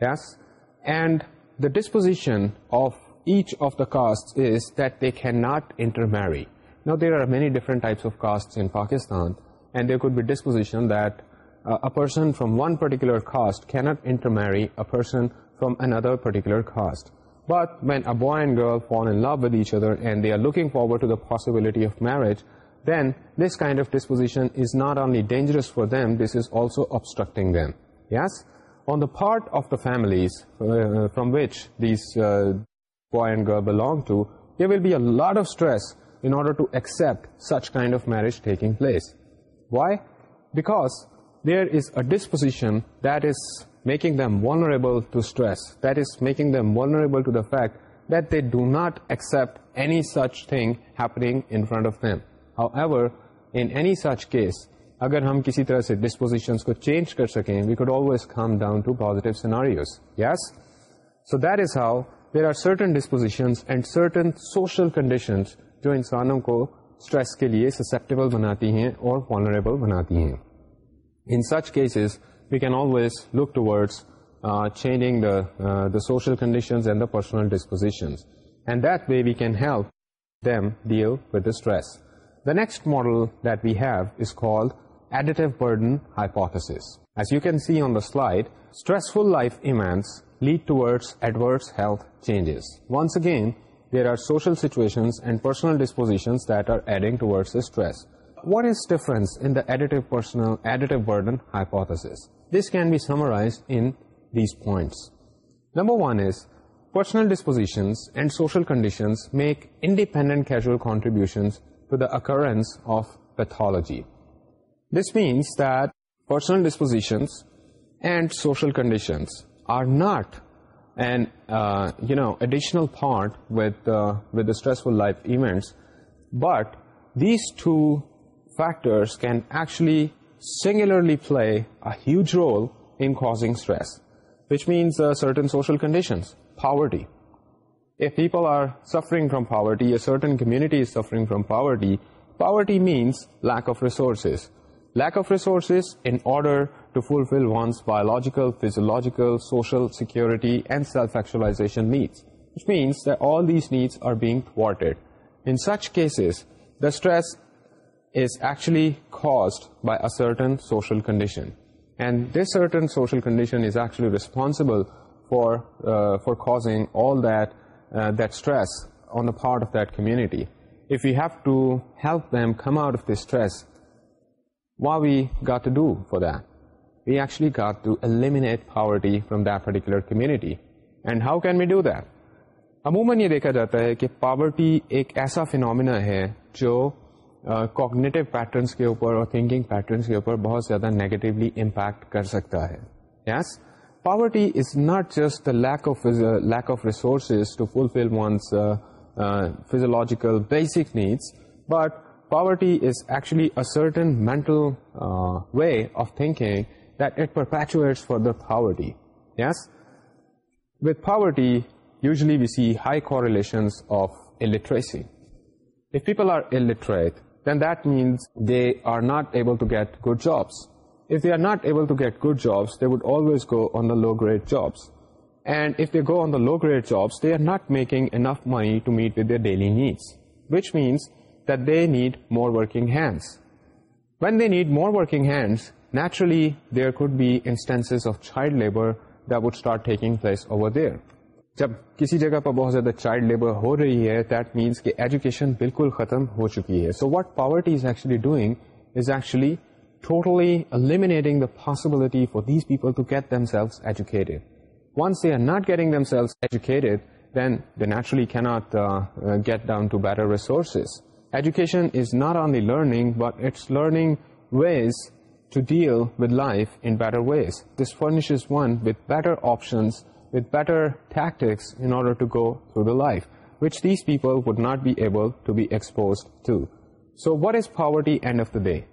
Yes? And the disposition of each of the castes is that they cannot intermarry. Now, there are many different types of castes in Pakistan, and there could be disposition that uh, a person from one particular caste cannot intermarry a person from another particular caste. But when a boy and girl fall in love with each other and they are looking forward to the possibility of marriage, then this kind of disposition is not only dangerous for them, this is also obstructing them. Yes? On the part of the families uh, from which these uh, boy and girl belong to, there will be a lot of stress in order to accept such kind of marriage taking place. Why? Because there is a disposition that is making them vulnerable to stress میکنگل کو change کر سکیں disposition social condition جو انسانوں کو stress کے لیے susceptible بناتی ہیں اور وانریبل بناتی ہیں in such cases we can always look towards uh, changing uh, the social conditions and the personal dispositions. And that way we can help them deal with the stress. The next model that we have is called additive burden hypothesis. As you can see on the slide, stressful life events lead towards adverse health changes. Once again, there are social situations and personal dispositions that are adding towards the stress. What is difference in the additive burden hypothesis? This can be summarized in these points. Number one is, personal dispositions and social conditions make independent causal contributions to the occurrence of pathology. This means that personal dispositions and social conditions are not an uh, additional part uh, with the stressful life events, but these two factors can actually singularly play huge role انزنگ certain social committee poverty means lack of resources lack of resources order to fulfil one's biological physiological social security and self ایس needs mass needs are bag which cases داٹریس چولی caused by a certain social condition and this certain social condition is actually responsible for for causing all that stress on a part of that community if you have to help come آؤٹریس وا we go do for that we actually got to eliminate poverty from particular community and how can we do that عموماً یہ دیکھا جاتا ہے کہ poverty ایک ایسا فنومینا ہے جو کوگنیٹو پیٹرنس کے اوپر اور تھنکنگ پیٹرنس کے اوپر بہت زیادہ نیگیٹولی امپیکٹ کر سکتا ہے yes poverty is not just lack of lack of resources to fulfil one's physiological basic needs but poverty is actually a certain mental way of thinking that it perpetuate for the poverty yes with poverty usually we see high کارشنس of illiteracy if people are illiterate then that means they are not able to get good jobs. If they are not able to get good jobs, they would always go on the low-grade jobs. And if they go on the low-grade jobs, they are not making enough money to meet with their daily needs, which means that they need more working hands. When they need more working hands, naturally there could be instances of child labor that would start taking place over there. جب کسی جگہ پر بہت زیادہ child labour ہو رہی ہے that means کہ ایجوکیشن بالکل ختم ہو چکی ہے so what poverty is actually doing is actually totally eliminating the possibility for these people to get them self educated once they are not getting them self educated then they naturally کی not get down to better resources education is not only learning but it's learning ways to deal with life in better ways this furnish one with better options with better tactics in order to go through the life, which these people would not be able to be exposed to. So what is poverty end of the day?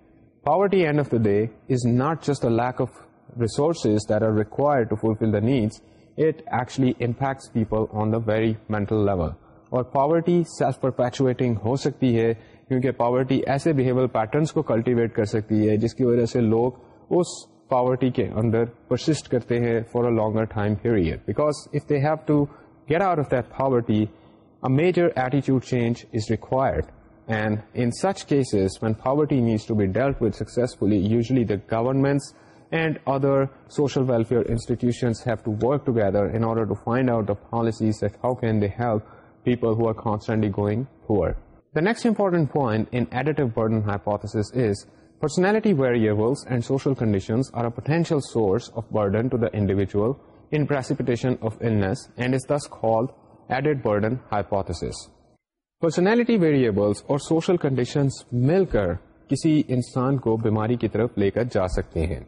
Poverty end of the day is not just a lack of resources that are required to fulfill the needs, it actually impacts people on the very mental level. اور poverty self perpetuating ہو سکتی ہے کیونکہ poverty ایسے behaviour patterns کو cultivate کر سکتی ہے جس کی وجہ سے لوگ اس پاورٹی کے اندر پرسسٹ کرتے ہیں for a longer time period because if they have to get out of that poverty a major ایٹیچیوڈ change is required and in such cases when poverty needs to be dealt with successfully usually the governments and other social welfare institutions have to work together in order to find out the policies how can they help people who are constantly going ہوئر The next important point in additive burden hypothesis is social conditions مل کر کسی انسان کو بیماری کی طرف لے کر جا سکتے ہیں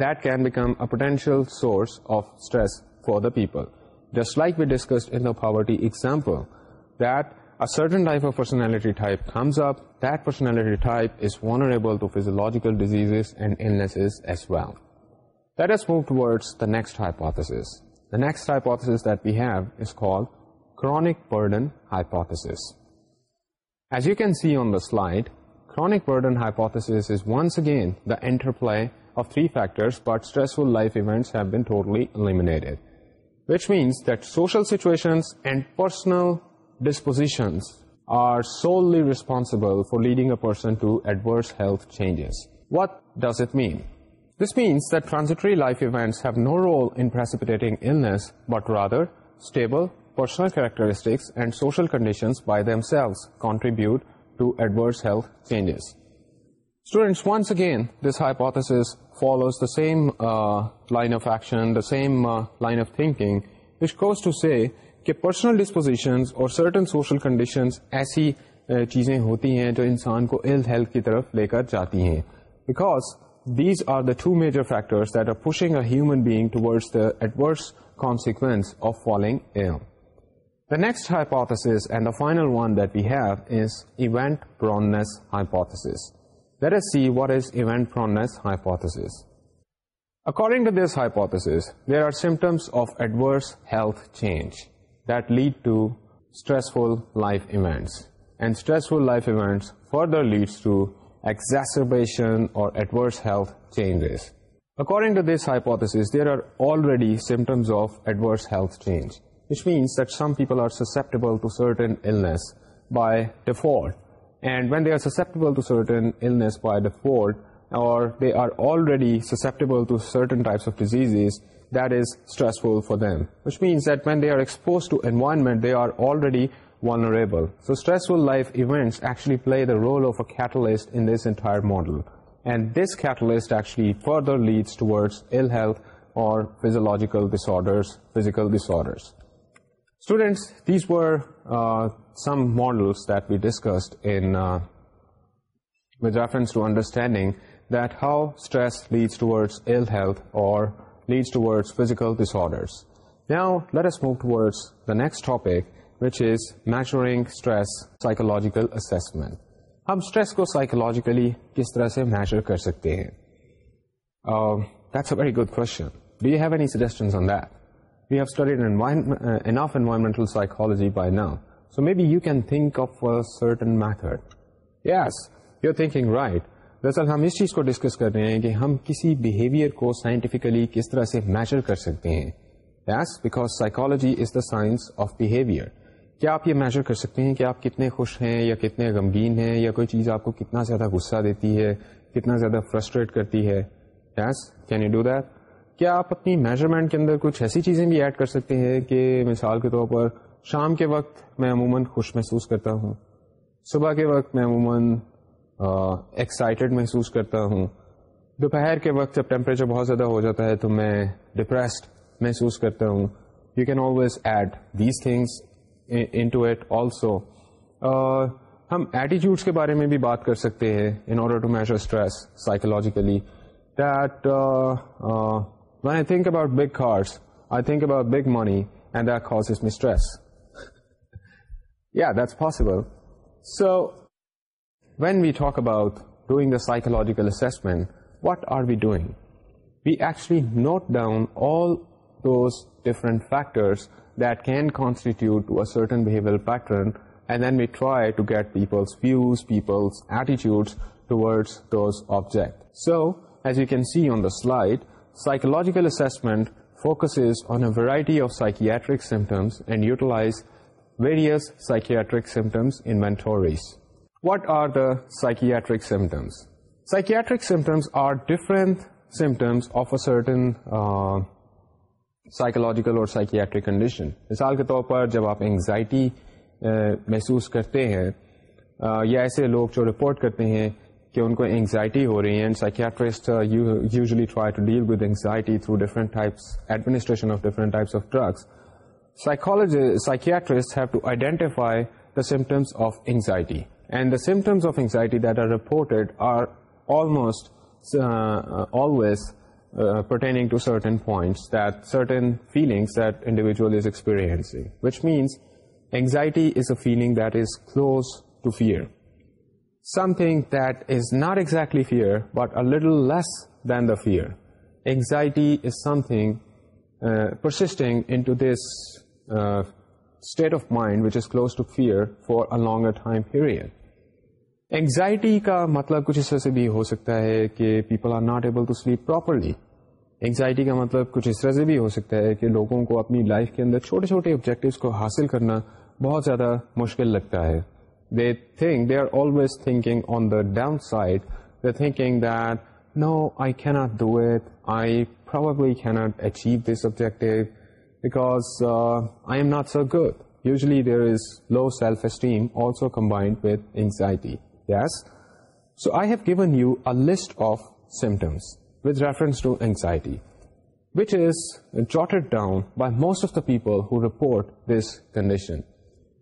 that can become potential source of stress for the people just like we discuss example that certain type of پرسنالٹیمز اپلٹیز vulnerable to physiological disease and well that as موکز burden ہائیس chronic burden hypothesis once again the interplay فیکٹرسنس and personal dispositions are solely responsible for leading a person to adverse health changes. What does it mean? This means that transitory life events have no role in precipitating illness, but rather stable personal characteristics and social conditions by themselves contribute to adverse health changes. Students, once again, this hypothesis follows the same uh, line of action, the same uh, line of thinking, which goes to say کہ personal dispositions اور certain social conditions ایسی چیزیں ہوتی ہیں جو انسان کو ill health کی طرف لے کر جاتی ہیں because these are the two major factors that are pushing a human being towards the adverse consequence of following ill the next hypothesis and the final one that we have is event prawns hypothesis let us see what is event prawns hypothesis According to this hypothesis, there are symptoms of adverse health change. that lead to stressful life events. And stressful life events further leads to exacerbation or adverse health changes. According to this hypothesis, there are already symptoms of adverse health change, which means that some people are susceptible to certain illness by default. And when they are susceptible to certain illness by default, or they are already susceptible to certain types of diseases, that is stressful for then which مینسپوز to ایرمینٹریڈی vulnerable so stressful لائفلی play role of Atal model and دسٹلی further leads to health اورجیکل disorders that be ڈسکسڈرسٹینڈنگ that how stress leads towards ill health اور leads to word physical dish psychologically کس طرح سے major کر سکتے ہیں um, دراصل ہم اس چیز کو ڈسکس کر رہے ہیں کہ ہم کسی بیہیویئر کو سائنٹیفکلی کس طرح سے میجر کر سکتے ہیں کیا آپ یہ میجر کر سکتے ہیں کہ آپ کتنے خوش ہیں یا کتنے غمگین ہیں یا کوئی چیز آپ کو کتنا زیادہ غصہ دیتی ہے کتنا زیادہ فرسٹریٹ کرتی ہے yes can you do that کیا آپ اپنی میجرمنٹ کے اندر کچھ ایسی چیزیں بھی ایڈ کر سکتے ہیں کہ مثال کے طور پر شام کے وقت میں عموماً خوش محسوس کرتا ہوں صبح کے وقت میں عموماً ایکسائٹیڈ محسوس کرتا ہوں دوپہر کے وقت جب ٹیمپریچر بہت زیادہ ہو جاتا ہے تو میں ڈپریسڈ محسوس کرتا ہوں you can always add these things in to at also ہم ایٹیچیوڈس کے بارے میں بھی بات کر سکتے ہیں in order to measure stress psychologically that when I think about big hearts I think about big money and that cause is me stress یا that's possible so When we talk about doing the psychological assessment, what are we doing? We actually note down all those different factors that can constitute to a certain behavioral pattern, and then we try to get people's views, people's attitudes towards those objects. So, as you can see on the slide, psychological assessment focuses on a variety of psychiatric symptoms and utilizes various psychiatric symptoms inventories. What are the psychiatric symptoms psychiatric symptoms are different symptoms of a psychological or psychiatric condition مثال کے طور پر جب آپ anxiety محسوس کرتے ہیں یا ایسے لوگ جو رپورٹ کرتے ہیں کہ ان کو اینگزائٹی ہو رہی ہے and psychiatrist usually try to deal with anxiety through different types administration of different types of drugs psychology psychiatrist have to identify the symptoms of anxiety And the symptoms of anxiety that are reported are almost uh, always uh, pertaining to certain points, that certain feelings that individual is experiencing, which means anxiety is a feeling that is close to fear. Something that is not exactly fear, but a little less than the fear. Anxiety is something uh, persisting into this state of mind which is close to fear for a longer time period. Anxiety کا مطلب کچھ اس طرح سے بھی ہو سکتا ہے کہ people are not able to sleep properly anxiety کا مطلب کچھ اس طرح سے بھی ہو سکتا ہے کہ لوگوں کو اپنی لائف کے اندر چھوٹے چھوٹے آبجیکٹوز کو حاصل کرنا بہت زیادہ مشکل لگتا ہے they think they are always thinking on the down side they thinking that no I can not do it I can not achieve this objective because I am not so good usually there is low self esteem also combined with anxiety Yes. So I have given you a list of symptoms with reference to anxiety, which is jotted down by most of the people who report this condition.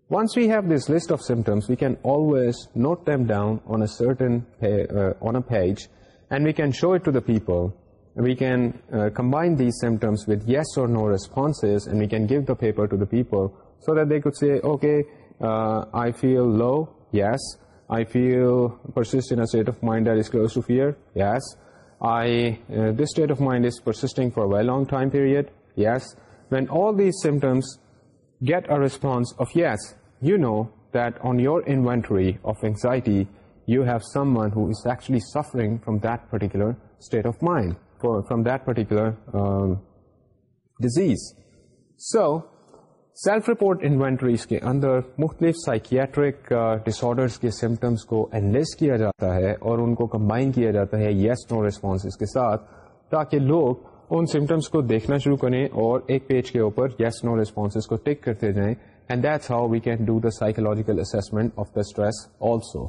Once we have this list of symptoms, we can always note them down on a certain uh, page, and we can show it to the people. We can uh, combine these symptoms with yes or no responses, and we can give the paper to the people so that they could say, okay, uh, I feel low, yes, I feel persist in a state of mind that is close to fear. Yes. Uh, this state of mind is persisting for a very long time period. Yes. When all these symptoms get a response of yes, you know that on your inventory of anxiety, you have someone who is actually suffering from that particular state of mind, from that particular um, disease. So self report inventories کے اندر مختلف psychiatric disorders کے symptoms کو enlist کیا جاتا ہے اور ان کو کمبائن کیا جاتا ہے یس نو ریسپانسز کے ساتھ تاکہ لوگ ان سمٹمس کو دیکھنا شروع کریں اور ایک پیج کے اوپر یس نو ریسپانسز کو ٹک کرتے جائیں and that's how we can do the psychological assessment of the stress also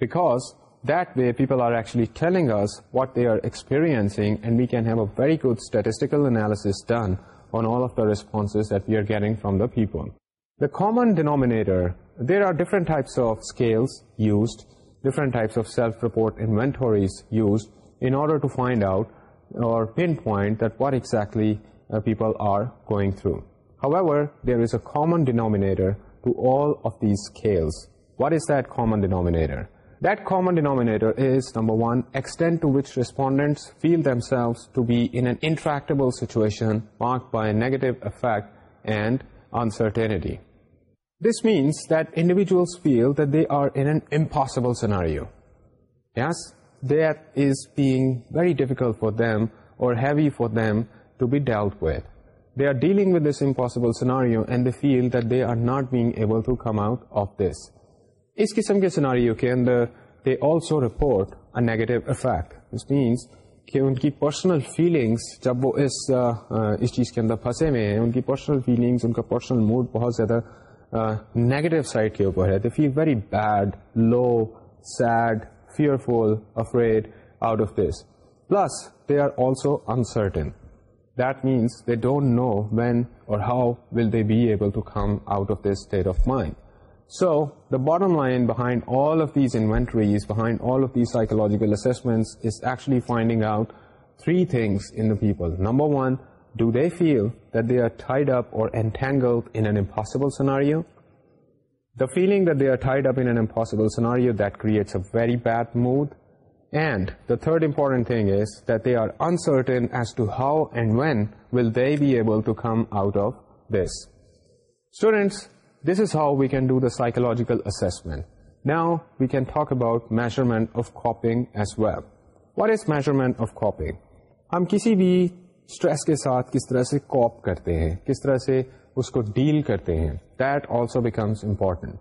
because that way people are actually telling us what they are experiencing and we can have a very good statistical analysis done on all of the responses that we are getting from the people. The common denominator, there are different types of scales used, different types of self-report inventories used in order to find out or pinpoint that what exactly uh, people are going through. However, there is a common denominator to all of these scales. What is that common denominator? That common denominator is, number one, extent to which respondents feel themselves to be in an intractable situation marked by a negative effect and uncertainty. This means that individuals feel that they are in an impossible scenario. Yes, that is being very difficult for them or heavy for them to be dealt with. They are dealing with this impossible scenario and they feel that they are not being able to come out of this. اس قسم کے scenario کے اندر they also report a negative affect this means کہ ان کی personal feelings جب وہ اس اس چیز کے اندر پھنسے ہوئے ہیں ان کی پرسنل فیلنگس ان کا پرسنل موڈ بہت زیادہ نیگیٹو سائڈ کے اوپر ہے they feel very bad low sad fearful afraid out of this plus they are also uncertain that means they don't know when or how will they be able to come out of this state of mind So the bottom line behind all of these inventories, behind all of these psychological assessments, is actually finding out three things in the people. Number one, do they feel that they are tied up or entangled in an impossible scenario? The feeling that they are tied up in an impossible scenario, that creates a very bad mood. And the third important thing is that they are uncertain as to how and when will they be able to come out of this. Students, of do the well. About measurement measurement of آفنگ ہم کسی بھی stress کے ساتھ کس طرح سے کوپ کرتے ہیں کس طرح سے اس کو ڈیل کرتے ہیں that also becomes important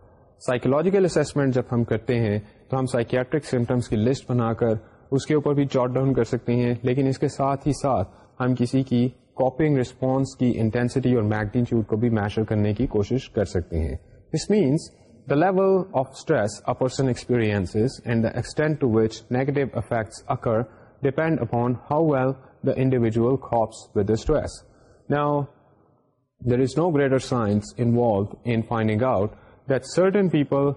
psychological assessment جب ہم کرتے ہیں تو ہم سائکیٹرک سمٹمس کی لسٹ بنا کر اس کے اوپر بھی جاٹ ڈاؤن کر سکتے ہیں لیکن اس کے ساتھ ہی ساتھ ہم کسی کی کاپنگ ریسپانس کی انٹینسٹی اور میگنیچیوڈ کو بھی میشر کرنے کی کوشش کر سکتے ہیں this means the level of stress a person experience and the extent to which negative effects occur depend upon how well the individual copes with stress نا there is no greater science involve finding out that certain people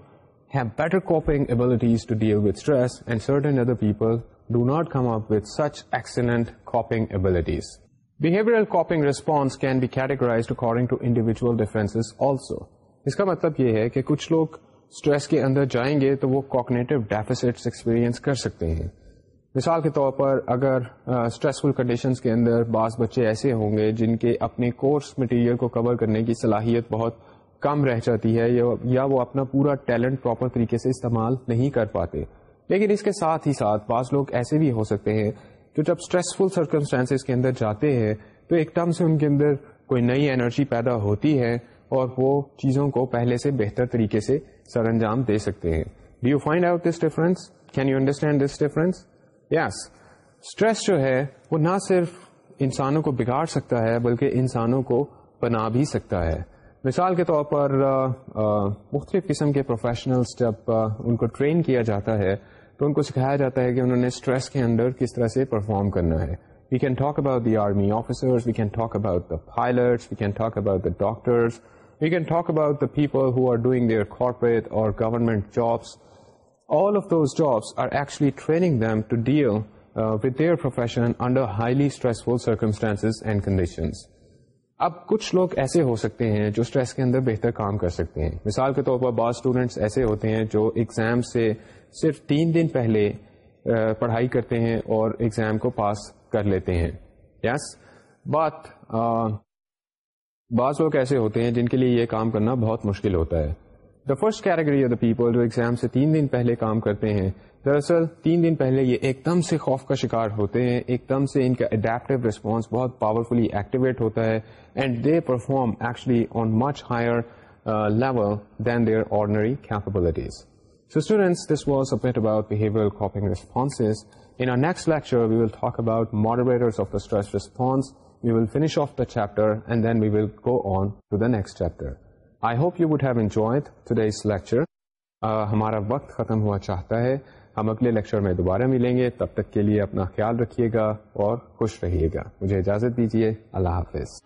have better coping abilities to deal with stress and certain other people do not come up with such excellent coping abilities categorize according to individual also اس کا مطلب یہ ہے کہ کچھ لوگ stress کے اندر جائیں گے تو وہ کوکنیٹو ایکسپیرئنس کر سکتے ہیں مثال کے طور پر اگر اسٹریسفل کنڈیشنز کے اندر بعض بچے ایسے ہوں گے جن کے اپنے کورس مٹیریل کو کور کرنے کی صلاحیت بہت کم رہ جاتی ہے یا وہ اپنا پورا ٹیلنٹ پراپر طریقے سے استعمال نہیں کر پاتے لیکن اس کے ساتھ ہی ساتھ بعض لوگ ایسے بھی ہو سکتے ہیں تو جب اسٹریسفل سرکمسٹانسز کے اندر جاتے ہیں تو ایک ٹرم سے ان کے اندر کوئی نئی انرجی پیدا ہوتی ہے اور وہ چیزوں کو پہلے سے بہتر طریقے سے سر انجام دے سکتے ہیں do you find out this difference can you understand this difference yes stress جو ہے وہ نہ صرف انسانوں کو بگاڑ سکتا ہے بلکہ انسانوں کو بنا بھی سکتا ہے مثال کے طور پر مختلف قسم کے پروفیشنلس جب ان کو ٹرین کیا جاتا ہے تو ان کو سکھایا جاتا ہے کہ انہوں نے اسٹریس کے اندر کس طرح سے پرفارم کرنا ہے we can talk about the army officer we can talk about the pilot we can talk about the we can talk about the people who are doing their corporate or government jobs all of are actually training with their profession under highly stressful circumstance and conditions اب کچھ لوگ ایسے ہو سکتے ہیں جو stress کے اندر بہتر کام کر سکتے ہیں مثال کے طور پر بعض اسٹوڈینٹس ایسے ہوتے ہیں جو ایگزام سے صرف تین دن پہلے پڑھائی کرتے ہیں اور ایگزام کو پاس کر لیتے ہیں یس yes? بات بعض لوگ ایسے ہوتے ہیں جن کے لیے یہ کام کرنا بہت مشکل ہوتا ہے the first category of the people جو ایگزام سے تین دن پہلے کام کرتے ہیں دراصل تین دن پہلے یہ ایک دم سے خوف کا شکار ہوتے ہیں ایک دم سے ان کا اڈیپٹیو ریسپانس بہت پاورفلی ایکٹیویٹ ہوتا ہے and they perform actually on much higher level than their ordinary capabilities کام ایکچولیز اباؤٹرس لیکچر ہمارا وقت ختم ہوا چاہتا ہے ہم اگلے لیکچر میں دوبارہ ملیں گے تب تک کے لیے اپنا خیال رکھیے گا اور خوش رہیے گا مجھے اجازت دیجیے اللہ حافظ